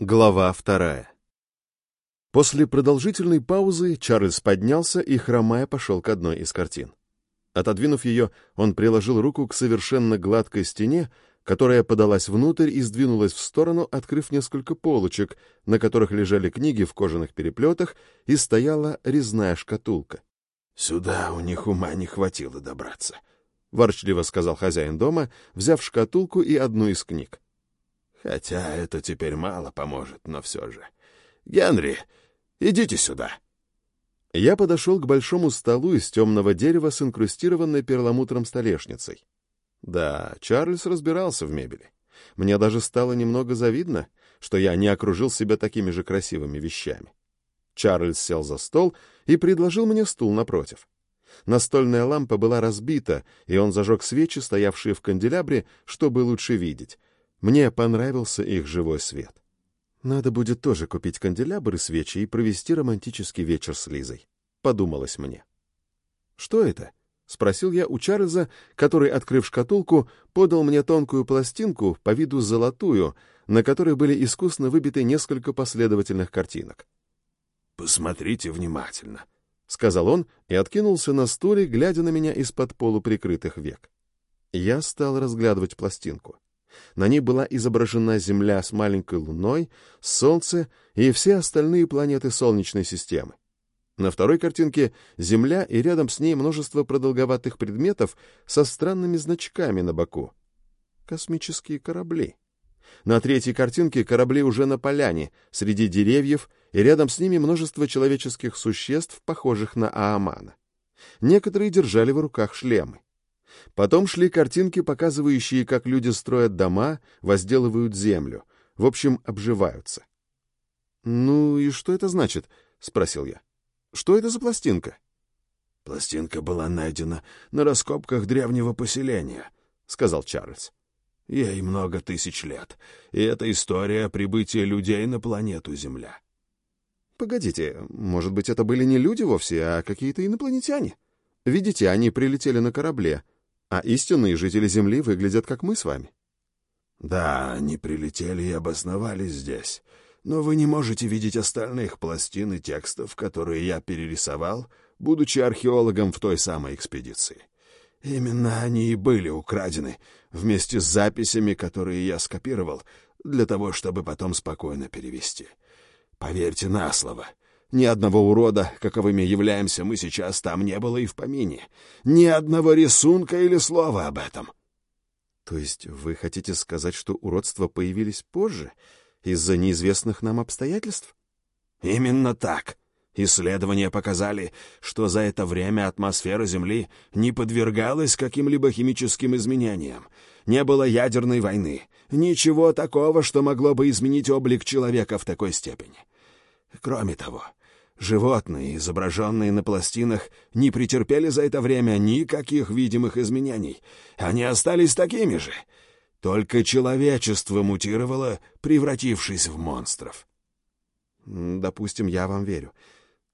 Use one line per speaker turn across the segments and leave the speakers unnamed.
Глава вторая. После продолжительной паузы Чарльз поднялся и, хромая, пошел к одной из картин. Отодвинув ее, он приложил руку к совершенно гладкой стене, которая подалась внутрь и сдвинулась в сторону, открыв несколько полочек, на которых лежали книги в кожаных переплетах, и стояла резная шкатулка.
«Сюда у них ума не хватило добраться», —
ворчливо сказал хозяин дома, взяв шкатулку и одну из книг.
Хотя это теперь мало поможет, но все же. Генри, идите сюда.
Я подошел к большому столу из темного дерева с инкрустированной перламутром столешницей. Да, Чарльз разбирался в мебели. Мне даже стало немного завидно, что я не окружил себя такими же красивыми вещами. Чарльз сел за стол и предложил мне стул напротив. Настольная лампа была разбита, и он зажег свечи, стоявшие в канделябре, чтобы лучше видеть, мне понравился их живой свет. Надо будет тоже купить канделябр и свечи и провести романтический вечер с Лизой. Подумалось мне. «Что это?» — спросил я у Чарльза, который, открыв шкатулку, подал мне тонкую пластинку, по виду золотую, на которой были искусно выбиты несколько последовательных картинок.
«Посмотрите внимательно», —
сказал он и откинулся на стуле, глядя на меня из-под полуприкрытых век. Я стал разглядывать пластинку. На ней была изображена Земля с маленькой Луной, Солнце и все остальные планеты Солнечной системы. На второй картинке Земля и рядом с ней множество продолговатых предметов со странными значками на боку. Космические корабли. На третьей картинке корабли уже на поляне, среди деревьев, и рядом с ними множество человеческих существ, похожих на Аамана. Некоторые держали в руках шлемы. Потом шли картинки, показывающие, как люди строят дома, возделывают землю, в общем, обживаются. «Ну и что это значит?» — спросил я. «Что это за пластинка?»
«Пластинка была найдена на раскопках древнего поселения», — сказал Чарльз. «Ей много тысяч лет, и это история прибытия людей на планету Земля».
«Погодите, может быть, это были не люди вовсе, а какие-то инопланетяне? Видите, они прилетели на корабле, а истинные жители Земли выглядят, как мы с вами.
Да, они прилетели и обосновались здесь, но вы не можете видеть остальных пластин и текстов, которые я перерисовал, будучи археологом в той самой экспедиции. Именно они и были украдены, вместе с записями, которые я скопировал, для того, чтобы потом спокойно перевести. Поверьте на слово — ни одного урода, каковыми являемся мы сейчас, там не было и в помине. Ни одного рисунка или слова об этом.
То есть вы хотите сказать, что уродства появились позже, из-за неизвестных нам обстоятельств?
Именно так. Исследования показали, что за это время атмосфера Земли не подвергалась каким-либо химическим изменениям. Не было ядерной войны. Ничего такого, что могло бы изменить облик человека в такой степени. Кроме того, Животные, изображенные на пластинах, не претерпели за это время никаких видимых изменений. Они остались такими же. Только человечество мутировало, превратившись в монстров.
Допустим, я вам верю.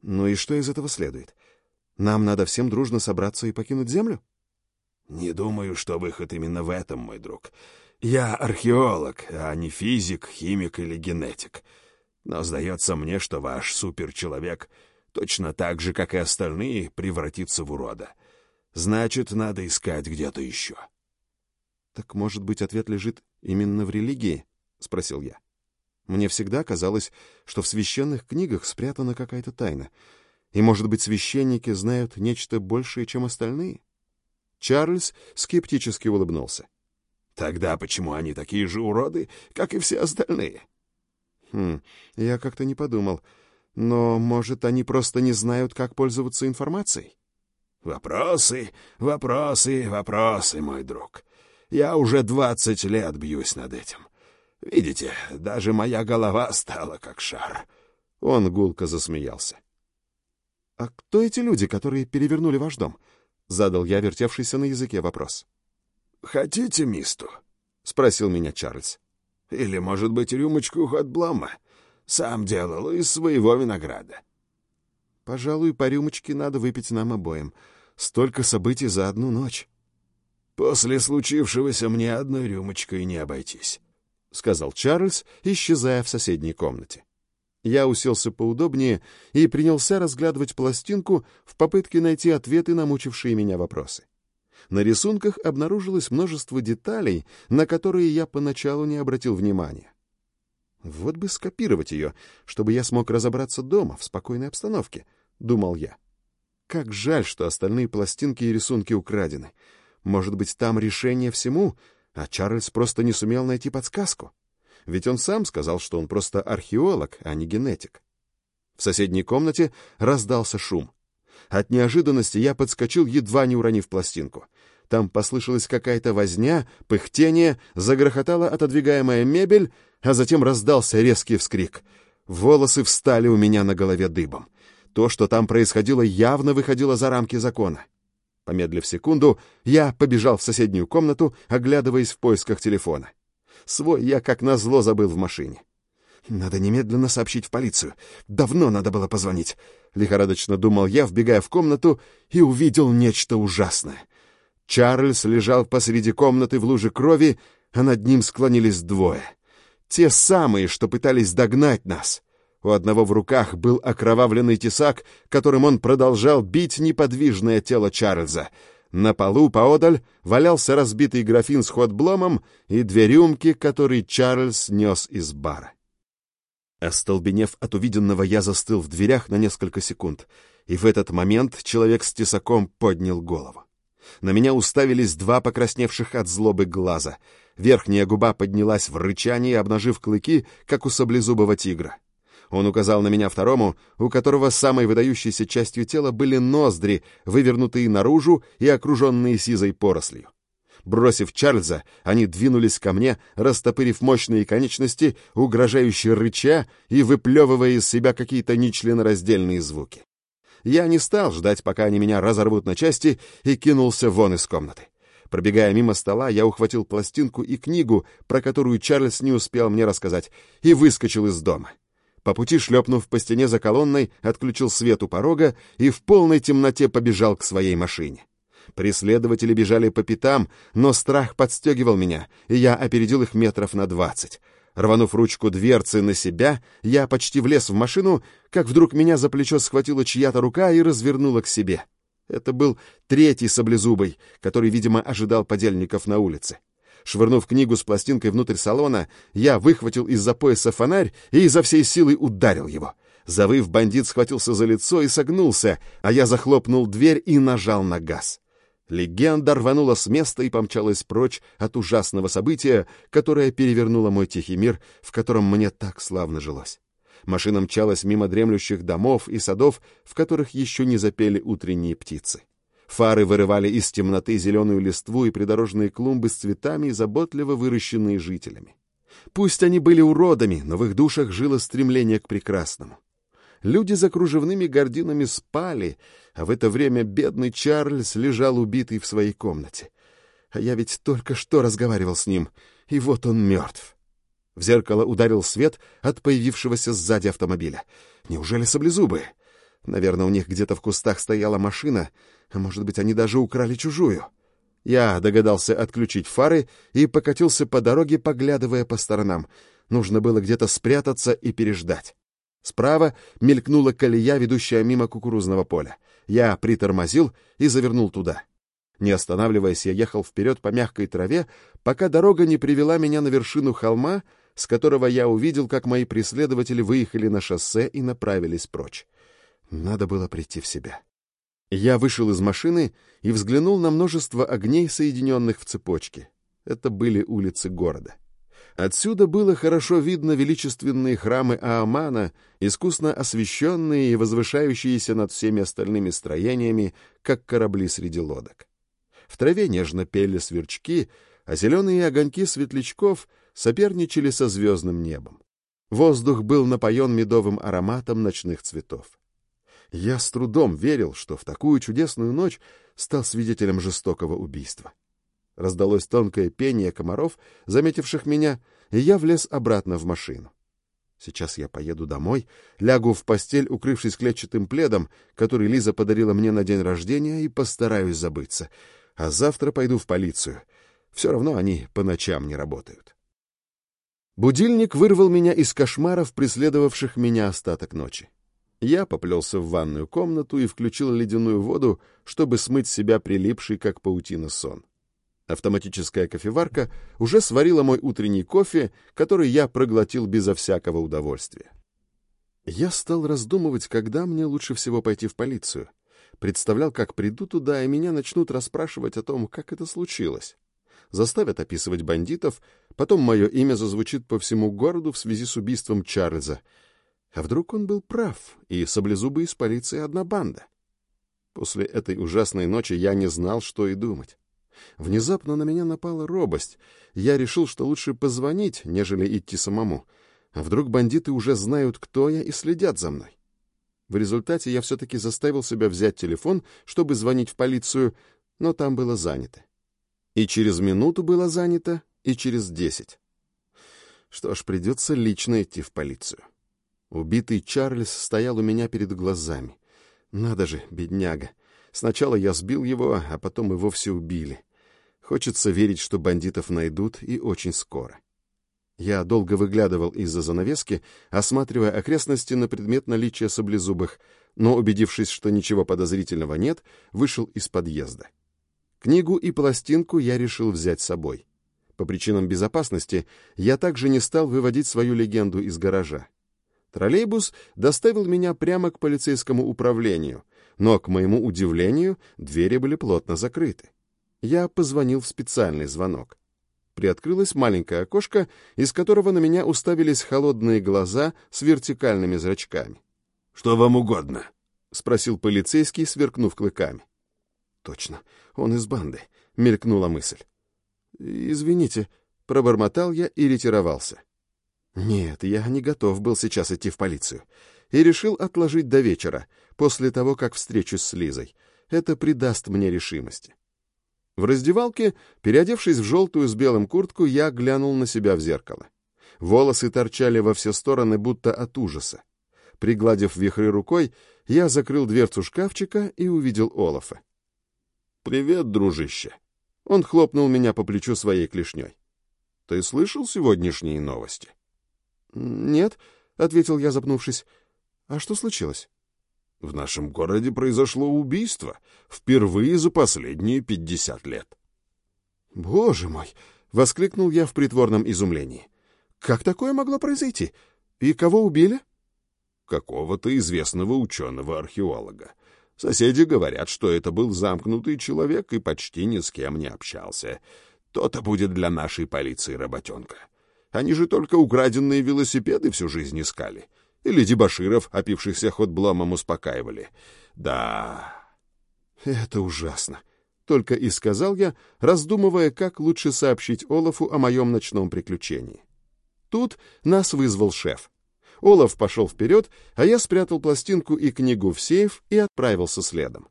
Ну и что из этого следует? Нам надо всем дружно собраться и покинуть Землю?
Не думаю, что выход именно в этом, мой друг. Я археолог, а не физик, химик или генетик. Но сдается мне, что ваш суперчеловек точно так же, как и остальные, превратится в урода. Значит, надо искать где-то еще.
— Так, может быть, ответ лежит именно в религии? — спросил я. Мне всегда казалось, что в священных книгах спрятана какая-то тайна, и, может быть, священники знают нечто большее, чем остальные? Чарльз скептически улыбнулся.
— Тогда почему они такие же уроды, как и все остальные?
— Хм, я как-то не подумал. Но, может, они просто не знают, как пользоваться информацией?
Вопросы, вопросы, вопросы, мой друг. Я уже двадцать лет бьюсь над этим. Видите, даже моя голова стала как шар.
Он гулко засмеялся. — А кто эти люди, которые перевернули ваш дом? — задал я вертевшийся на языке вопрос.
— Хотите мисту?
— спросил меня Чарльз.
Или, может быть, рюмочку хотблама. Сам делал из своего винограда.
Пожалуй, по рюмочке надо выпить нам обоим. Столько событий за одну ночь.
После случившегося мне одной рюмочкой не обойтись.
сказал Чарльз, исчезая в соседней комнате. Я уселся поудобнее и принялся разглядывать пластинку в попытке найти ответы на мучившие меня вопросы. На рисунках обнаружилось множество деталей, на которые я поначалу не обратил внимания. Вот бы скопировать ее, чтобы я смог разобраться дома, в спокойной обстановке, — думал я. Как жаль, что остальные пластинки и рисунки украдены. Может быть, там решение всему, а Чарльз просто не сумел найти подсказку. Ведь он сам сказал, что он просто археолог, а не генетик. В соседней комнате раздался шум. От неожиданности я подскочил, едва не уронив пластинку. Там послышалась какая-то возня, пыхтение, загрохотала отодвигаемая мебель, а затем раздался резкий вскрик. Волосы встали у меня на голове дыбом. То, что там происходило, явно выходило за рамки закона. Помедлив секунду, я побежал в соседнюю комнату, оглядываясь в поисках телефона. Свой я, как назло, забыл в машине. Надо немедленно сообщить в полицию. Давно надо было позвонить. Лихорадочно думал я, вбегая в комнату, и увидел нечто ужасное. Чарльз лежал посреди комнаты в луже крови, а над ним склонились двое. Те самые, что пытались догнать нас. У одного в руках был окровавленный тесак, которым он продолжал бить неподвижное тело Чарльза. На полу поодаль валялся разбитый графин с ходбломом и две рюмки, которые Чарльз нес из бара. Остолбенев от увиденного, я застыл в дверях на несколько секунд, и в этот момент человек с тесаком поднял голову. На меня уставились два покрасневших от злобы глаза. Верхняя губа поднялась в рычании, обнажив клыки, как у саблезубого тигра. Он указал на меня второму, у которого самой выдающейся частью тела были ноздри, вывернутые наружу и окруженные сизой порослью. Бросив Чарльза, они двинулись ко мне, растопырив мощные конечности, угрожающе рыча и выплевывая из себя какие-то нечленораздельные звуки. Я не стал ждать, пока они меня разорвут на части, и кинулся вон из комнаты. Пробегая мимо стола, я ухватил пластинку и книгу, про которую Чарльз не успел мне рассказать, и выскочил из дома. По пути, шлепнув по стене за колонной, отключил свет у порога и в полной темноте побежал к своей машине. Преследователи бежали по пятам, но страх подстегивал меня, и я опередил их метров на двадцать. Рванув ручку дверцы на себя, я почти влез в машину, как вдруг меня за плечо схватила чья-то рука и развернула к себе. Это был третий саблезубый, который, видимо, ожидал подельников на улице. Швырнув книгу с пластинкой внутрь салона, я выхватил из-за пояса фонарь и изо всей силы ударил его. Завыв, бандит схватился за лицо и согнулся, а я захлопнул дверь и нажал на газ. Легенда рванула с места и помчалась прочь от ужасного события, которое перевернуло мой тихий мир, в котором мне так славно жилось. Машина мчалась мимо дремлющих домов и садов, в которых еще не запели утренние птицы. Фары вырывали из темноты зеленую листву и придорожные клумбы с цветами, заботливо выращенные жителями. Пусть они были уродами, но в их душах жило стремление к прекрасному. Люди за кружевными гординами спали, а в это время бедный Чарльз лежал убитый в своей комнате. А я ведь только что разговаривал с ним, и вот он мертв. В зеркало ударил свет от появившегося сзади автомобиля. Неужели саблезубые? Наверное, у них где-то в кустах стояла машина, а может быть, они даже украли чужую. Я догадался отключить фары и покатился по дороге, поглядывая по сторонам. Нужно было где-то спрятаться и переждать. Справа мелькнула колея, ведущая мимо кукурузного поля. Я притормозил и завернул туда. Не останавливаясь, я ехал вперед по мягкой траве, пока дорога не привела меня на вершину холма, с которого я увидел, как мои преследователи выехали на шоссе и направились прочь. Надо было прийти в себя. Я вышел из машины и взглянул на множество огней, соединенных в цепочке. Это были улицы города. Отсюда было хорошо видно величественные храмы Аамана, искусно освещенные и возвышающиеся над всеми остальными строениями, как корабли среди лодок. В траве нежно пели сверчки, а зеленые огоньки светлячков соперничали со звездным небом. Воздух был напоен медовым ароматом ночных цветов. Я с трудом верил, что в такую чудесную ночь стал свидетелем жестокого убийства. Раздалось тонкое пение комаров, заметивших меня, и я влез обратно в машину. Сейчас я поеду домой, лягу в постель, укрывшись клетчатым пледом, который Лиза подарила мне на день рождения, и постараюсь забыться. А завтра пойду в полицию. Все равно они по ночам не работают. Будильник вырвал меня из кошмаров, преследовавших меня остаток ночи. Я поплелся в ванную комнату и включил ледяную воду, чтобы смыть с себя прилипший, как паутина, сон. Автоматическая кофеварка уже сварила мой утренний кофе, который я проглотил безо всякого удовольствия. Я стал раздумывать, когда мне лучше всего пойти в полицию. Представлял, как приду туда, и меня начнут расспрашивать о том, как это случилось. Заставят описывать бандитов, потом мое имя зазвучит по всему городу в связи с убийством Чарльза. А вдруг он был прав, и саблезубы из полиции одна банда? После этой ужасной ночи я не знал, что и думать. Внезапно на меня напала робость. Я решил, что лучше позвонить, нежели идти самому. А вдруг бандиты уже знают, кто я, и следят за мной? В результате я все-таки заставил себя взять телефон, чтобы звонить в полицию, но там было занято. И через минуту было занято, и через десять. Что ж, придется лично идти в полицию. Убитый Чарльз стоял у меня перед глазами. Надо же, бедняга. Сначала я сбил его, а потом и вовсе убили. Хочется верить, что бандитов найдут, и очень скоро. Я долго выглядывал из-за занавески, осматривая окрестности на предмет наличия саблезубых, но, убедившись, что ничего подозрительного нет, вышел из подъезда. Книгу и пластинку я решил взять с собой. По причинам безопасности я также не стал выводить свою легенду из гаража. Троллейбус доставил меня прямо к полицейскому управлению — но, к моему удивлению, двери были плотно закрыты. Я позвонил в специальный звонок. Приоткрылось маленькое окошко, из которого на меня уставились холодные глаза с вертикальными зрачками.
«Что вам угодно?»
— спросил полицейский, сверкнув клыками. «Точно, он из банды», — мелькнула мысль. «Извините», — пробормотал я и ретировался. Нет, я не готов был сейчас идти в полицию. И решил отложить до вечера, после того, как встречусь с Лизой. Это придаст мне решимости. В раздевалке, переодевшись в желтую с белым куртку, я глянул на себя в зеркало. Волосы торчали во все стороны, будто от ужаса. Пригладив вихры рукой, я закрыл дверцу шкафчика и увидел Олафа.
«Привет, дружище!»
Он хлопнул меня по плечу своей клешней.
«Ты слышал сегодняшние новости?»
«Нет», — ответил я, запнувшись. «А что случилось?»
В нашем городе произошло убийство. Впервые за последние пятьдесят лет.
«Боже мой!» — воскликнул я в притворном изумлении. «Как такое могло произойти? И кого убили?»
«Какого-то известного ученого-археолога. Соседи говорят, что это был замкнутый человек и почти ни с кем не общался. То-то будет для нашей полиции работенка. Они же только украденные велосипеды всю жизнь искали. Или дебоширов, опившихся ходбломом, успокаивали. Да...
Это ужасно. Только и сказал я, раздумывая, как лучше сообщить Олафу о моем ночном приключении. Тут нас вызвал шеф. Олаф пошел вперед, а я спрятал пластинку и книгу в сейф и отправился следом.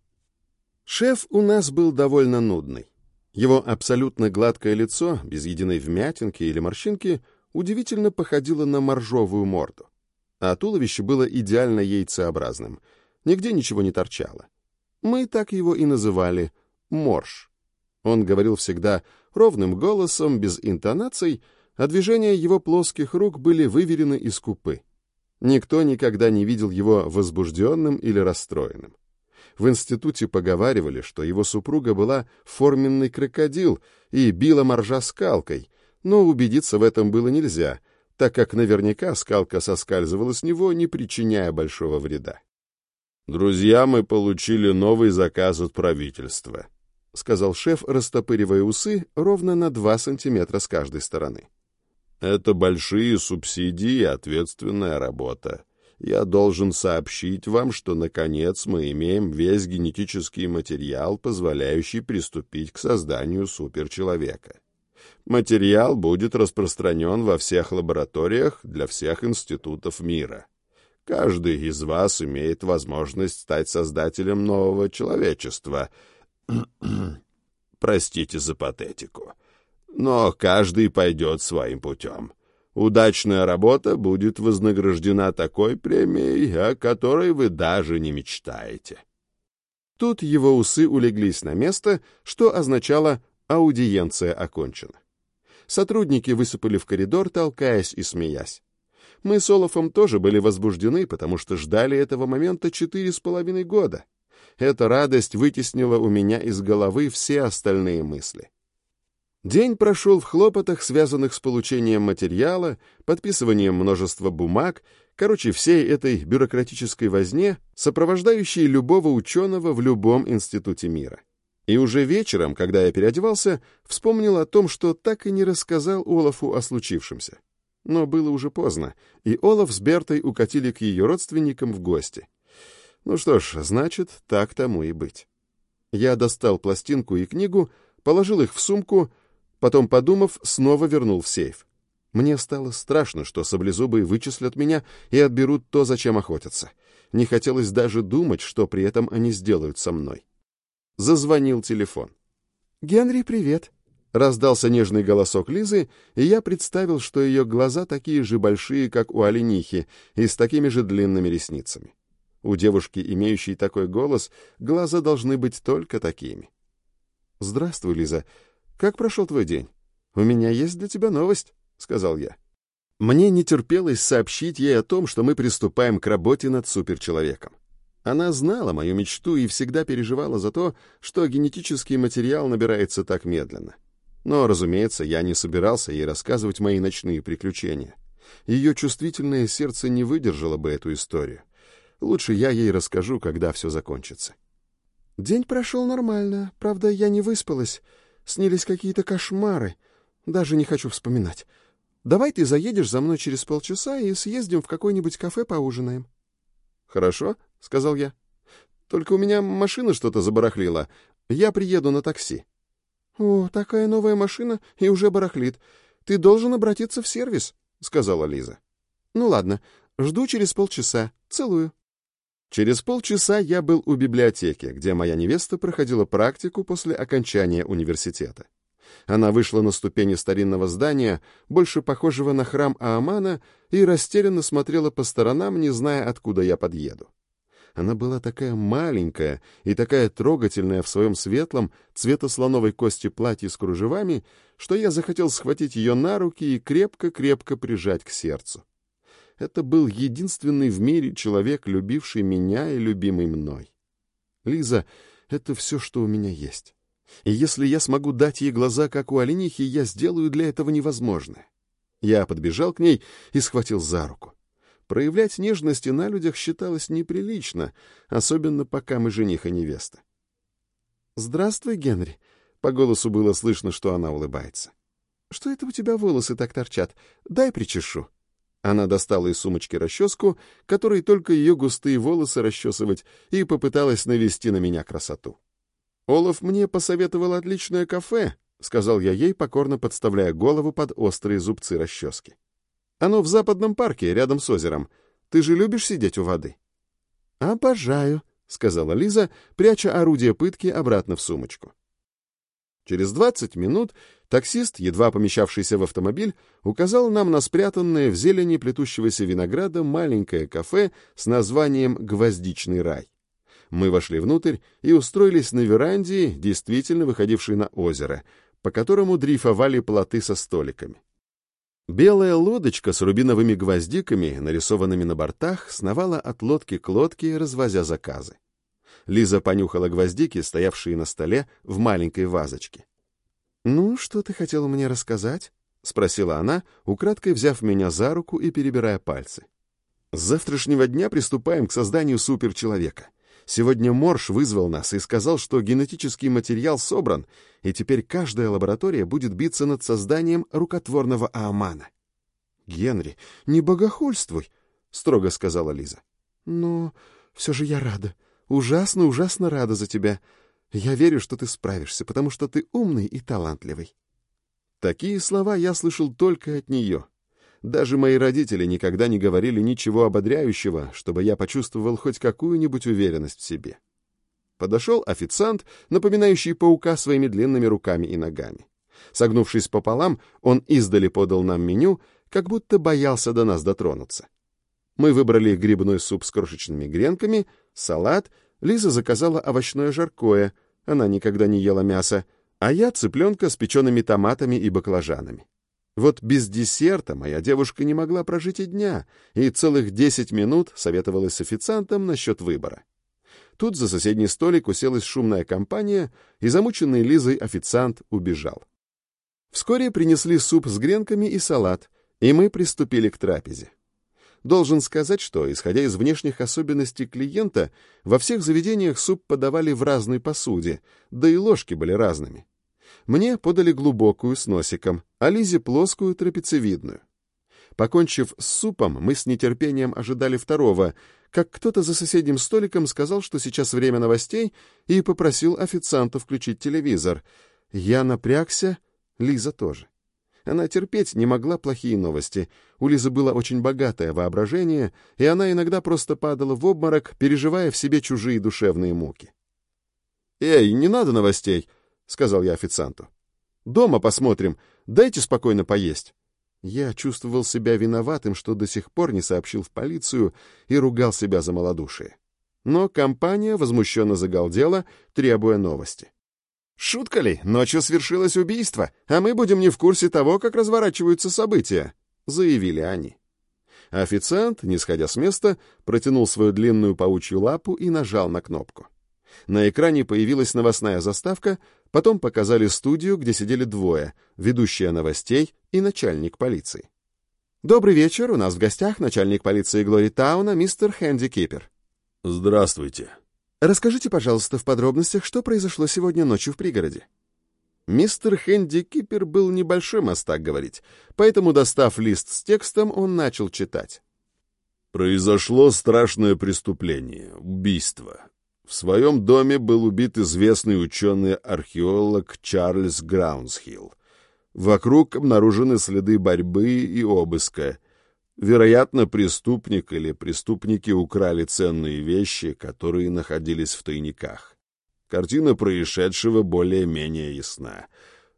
Шеф у нас был довольно нудный. Его абсолютно гладкое лицо, без единой вмятинки или морщинки, удивительно походило на моржовую морду а туловище было идеально яйцеобразным. Нигде ничего не торчало. Мы так его и называли «морж». Он говорил всегда ровным голосом, без интонаций, а движения его плоских рук были выверены и скупы. Никто никогда не видел его возбужденным или расстроенным. В институте поговаривали, что его супруга была форменный крокодил и била моржа скалкой, но убедиться в этом было нельзя — так как наверняка скалка соскальзывала с него, не причиняя большого вреда.
«Друзья, мы получили новый заказ от правительства», — сказал шеф, растопыривая усы ровно на два сантиметра с каждой стороны. «Это большие субсидии и ответственная работа. Я должен сообщить вам, что, наконец, мы имеем весь генетический материал, позволяющий приступить к созданию суперчеловека. Материал будет распространен во всех лабораториях для всех институтов мира. Каждый из вас имеет возможность стать создателем нового человечества. Простите за патетику. Но каждый пойдет своим путем. Удачная работа будет вознаграждена такой премией, о которой вы даже не мечтаете.
Тут его усы улеглись на место, что означало «аудиенция окончена». Сотрудники высыпали в коридор, толкаясь и смеясь. Мы с Олафом тоже были возбуждены, потому что ждали этого момента четыре с половиной года. Эта радость вытеснила у меня из головы все остальные мысли. День прошел в хлопотах, связанных с получением материала, подписыванием множества бумаг, короче, всей этой бюрократической возне, сопровождающей любого ученого в любом институте мира. И уже вечером, когда я переодевался, вспомнил о том, что так и не рассказал Олафу о случившемся. Но было уже поздно, и Олаф с Бертой укатили к ее родственникам в гости. Ну что ж, значит, так тому и быть. Я достал пластинку и книгу, положил их в сумку, потом, подумав, снова вернул в сейф. Мне стало страшно, что саблезубые вычислят меня и отберут то, зачем охотятся. Не хотелось даже думать, что при этом они сделают со мной. Зазвонил телефон. «Генри, привет!» Раздался нежный голосок Лизы, и я представил, что ее глаза такие же большие, как у оленихи, и с такими же длинными ресницами. У девушки, имеющей такой голос, глаза должны быть только такими. «Здравствуй, Лиза. Как прошел твой день? У меня есть для тебя новость», — сказал я. Мне не терпелось сообщить ей о том, что мы приступаем к работе над суперчеловеком. Она знала мою мечту и всегда переживала за то, что генетический материал набирается так медленно. Но, разумеется, я не собирался ей рассказывать мои ночные приключения. Ее чувствительное сердце не выдержало бы эту историю. Лучше я ей расскажу, когда все закончится. День прошел нормально, правда, я не выспалась. Снились какие-то кошмары. Даже не хочу вспоминать. Давай ты заедешь за мной через полчаса и съездим в какое-нибудь кафе поужинаем. Хорошо, сказал я. Только у меня машина что-то забарахлила. Я приеду на такси. «О, такая новая машина и уже барахлит. Ты должен обратиться в сервис», — сказала Лиза. «Ну ладно, жду через полчаса. Целую». Через полчаса я был у библиотеки, где моя невеста проходила практику после окончания университета. Она вышла на ступени старинного здания, больше похожего на храм Аамана, и растерянно смотрела по сторонам, не зная, откуда я подъеду. Она была такая маленькая и такая трогательная в своем светлом, цвета слоновой кости платье с кружевами, что я захотел схватить ее на руки и крепко-крепко прижать к сердцу. Это был единственный в мире человек, любивший меня и любимый мной. Лиза — это все, что у меня есть. И если я смогу дать ей глаза, как у оленихи, я сделаю для этого невозможное. Я подбежал к ней и схватил за руку. Проявлять нежности на людях считалось неприлично, особенно пока мы жених и невеста. «Здравствуй, Генри», — по голосу было слышно, что она улыбается. «Что это у тебя волосы так торчат? Дай причешу». Она достала из сумочки расческу, которой только ее густые волосы расчесывать, и попыталась навести на меня красоту. «Олаф мне посоветовал отличное кафе», — сказал я ей, покорно подставляя голову под острые зубцы расчески. Оно в западном парке, рядом с озером. Ты же любишь сидеть у воды?» «Обожаю», — сказала Лиза, пряча орудие пытки обратно в сумочку. Через двадцать минут таксист, едва помещавшийся в автомобиль, указал нам на спрятанное в зелени плетущегося винограда маленькое кафе с названием «Гвоздичный рай». Мы вошли внутрь и устроились на веранде, действительно выходившей на озеро, по которому дрейфовали плоты со столиками. Белая лодочка с рубиновыми гвоздиками, нарисованными на бортах, сновала от лодки к лодке, развозя заказы. Лиза понюхала гвоздики, стоявшие на столе в маленькой вазочке. «Ну, что ты хотела мне рассказать?» — спросила она, украдкой взяв меня за руку и перебирая пальцы. «С завтрашнего дня приступаем к созданию суперчеловека. Сегодня Морш вызвал нас и сказал, что генетический материал собран, и теперь каждая лаборатория будет биться над созданием рукотворного Аамана. «Генри, не богохульствуй», — строго сказала Лиза. «Но все же я рада. Ужасно, ужасно рада за тебя. Я верю, что ты справишься, потому что ты умный и талантливый». Такие слова я слышал только от нее. Даже мои родители никогда не говорили ничего ободряющего, чтобы я почувствовал хоть какую-нибудь уверенность в себе. Подошел официант, напоминающий паука своими длинными руками и ногами. Согнувшись пополам, он издали подал нам меню, как будто боялся до нас дотронуться. Мы выбрали грибной суп с крошечными гренками, салат, Лиза заказала овощное жаркое, она никогда не ела мясо, а я цыпленка с печеными томатами и баклажанами. Вот без десерта моя девушка не могла прожить и дня, и целых десять минут советовалась с официантом насчет выбора. Тут за соседний столик уселась шумная компания, и замученный Лизой официант убежал. Вскоре принесли суп с гренками и салат, и мы приступили к трапезе. Должен сказать, что, исходя из внешних особенностей клиента, во всех заведениях суп подавали в разной посуде, да и ложки были разными. Мне подали глубокую с носиком, а Лизе плоскую трапециевидную. Покончив с супом, мы с нетерпением ожидали второго, как кто-то за соседним столиком сказал, что сейчас время новостей, и попросил официанта включить телевизор. Я напрягся, Лиза тоже. Она терпеть не могла плохие новости. У Лизы было очень богатое воображение, и она иногда просто падала в обморок, переживая в себе чужие душевные муки. «Эй, не надо новостей!» — сказал я официанту. «Дома посмотрим. Дайте спокойно поесть». Я чувствовал себя виноватым, что до сих пор не сообщил в полицию и ругал себя за малодушие. Но компания возмущенно загалдела, требуя новости. «Шутка ли? Ночью свершилось убийство, а мы будем не в курсе того, как разворачиваются события», — заявили они. Официант, не сходя с места, протянул свою длинную паучью лапу и нажал на кнопку. На экране появилась новостная заставка, потом показали студию, где сидели двое, ведущая новостей и начальник полиции. «Добрый вечер, у нас в гостях начальник полиции Глори Тауна, мистер Хэнди Кипер».
«Здравствуйте».
«Расскажите, пожалуйста, в подробностях, что произошло сегодня ночью в пригороде». Мистер Хэнди Кипер был небольшой мастак говорить, поэтому, достав лист с текстом, он начал читать.
«Произошло страшное преступление — убийство. В своем доме был убит известный ученый-археолог Чарльз Граунсхилл. Вокруг обнаружены следы борьбы и обыска. Вероятно, преступник или преступники украли ценные вещи, которые находились в тайниках. Картина происшедшего более-менее ясна.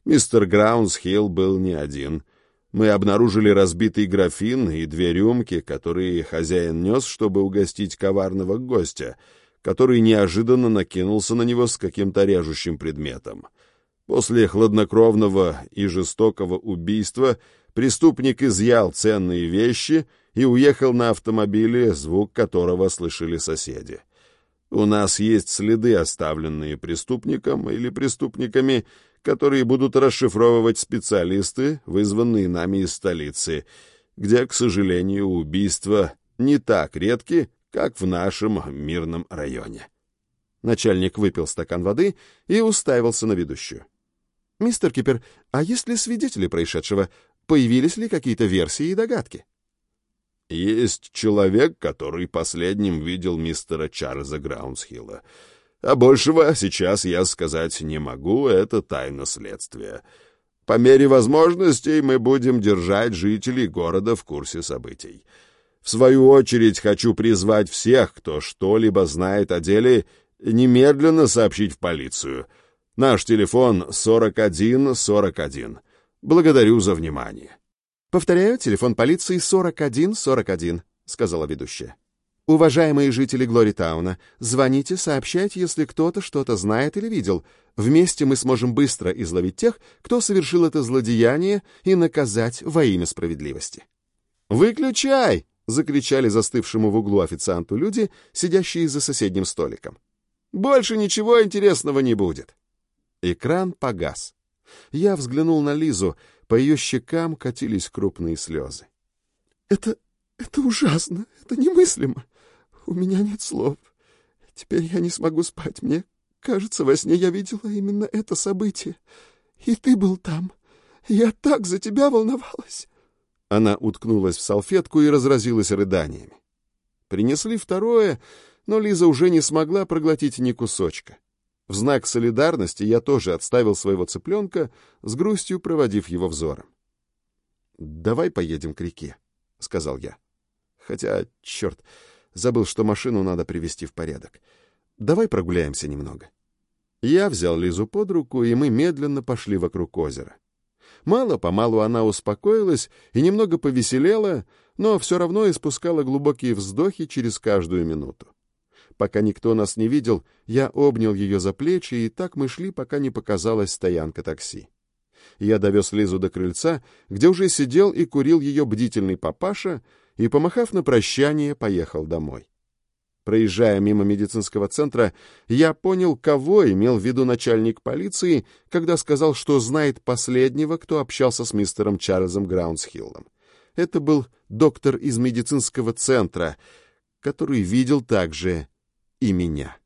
Мистер Граунсхилл был не один. Мы обнаружили разбитый графин и две рюмки, которые хозяин нес, чтобы угостить коварного гостя — который неожиданно накинулся на него с каким-то режущим предметом. После хладнокровного и жестокого убийства преступник изъял ценные вещи и уехал на автомобиле, звук которого слышали соседи. У нас есть следы, оставленные преступником или преступниками, которые будут расшифровывать специалисты, вызванные нами из столицы, где, к сожалению, убийства не так редки, как в нашем мирном районе.
Начальник выпил стакан воды и уставился на ведущую. «Мистер Кипер, а есть ли свидетели происшедшего? Появились ли какие-то версии и догадки?»
«Есть человек, который последним видел мистера Чарльза Граунсхилла. А большего сейчас я сказать не могу, это тайна следствия. По мере возможностей мы будем держать жителей города в курсе событий. В свою очередь хочу призвать всех, кто что-либо знает о деле, немедленно сообщить в полицию. Наш телефон 4141. Благодарю за внимание.
Повторяю, телефон полиции 4141, сказала ведущая. Уважаемые жители Глоритауна, звоните, сообщайте, если кто-то что-то знает или видел. Вместе мы сможем быстро изловить тех, кто совершил это злодеяние, и наказать во имя справедливости. «Выключай!» — закричали застывшему в углу официанту люди, сидящие за соседним столиком. «Больше ничего интересного не будет!» Экран погас. Я взглянул на Лизу, по ее щекам катились крупные слезы. «Это... это ужасно, это немыслимо. У меня нет слов. Теперь я не смогу спать. Мне кажется, во сне я видела именно это событие. И ты был там. Я так за тебя волновалась!» Она уткнулась в салфетку и разразилась рыданиями. Принесли второе, но Лиза уже не смогла проглотить ни кусочка. В знак солидарности я тоже отставил своего цыпленка, с грустью проводив его взором. «Давай поедем к реке», — сказал я. Хотя, черт, забыл, что машину надо привести в порядок. Давай прогуляемся немного. Я взял Лизу под руку, и мы медленно пошли вокруг озера. Мало-помалу она успокоилась и немного повеселела, но все равно испускала глубокие вздохи через каждую минуту. Пока никто нас не видел, я обнял ее за плечи, и так мы шли, пока не показалась стоянка такси. Я довез Лизу до крыльца, где уже сидел и курил ее бдительный папаша, и, помахав на прощание, поехал домой. Проезжая мимо медицинского центра, я понял, кого имел в виду начальник полиции, когда сказал, что знает последнего, кто общался с мистером Чарльзом Граунсхиллом. Это был доктор из медицинского центра, который видел также и меня.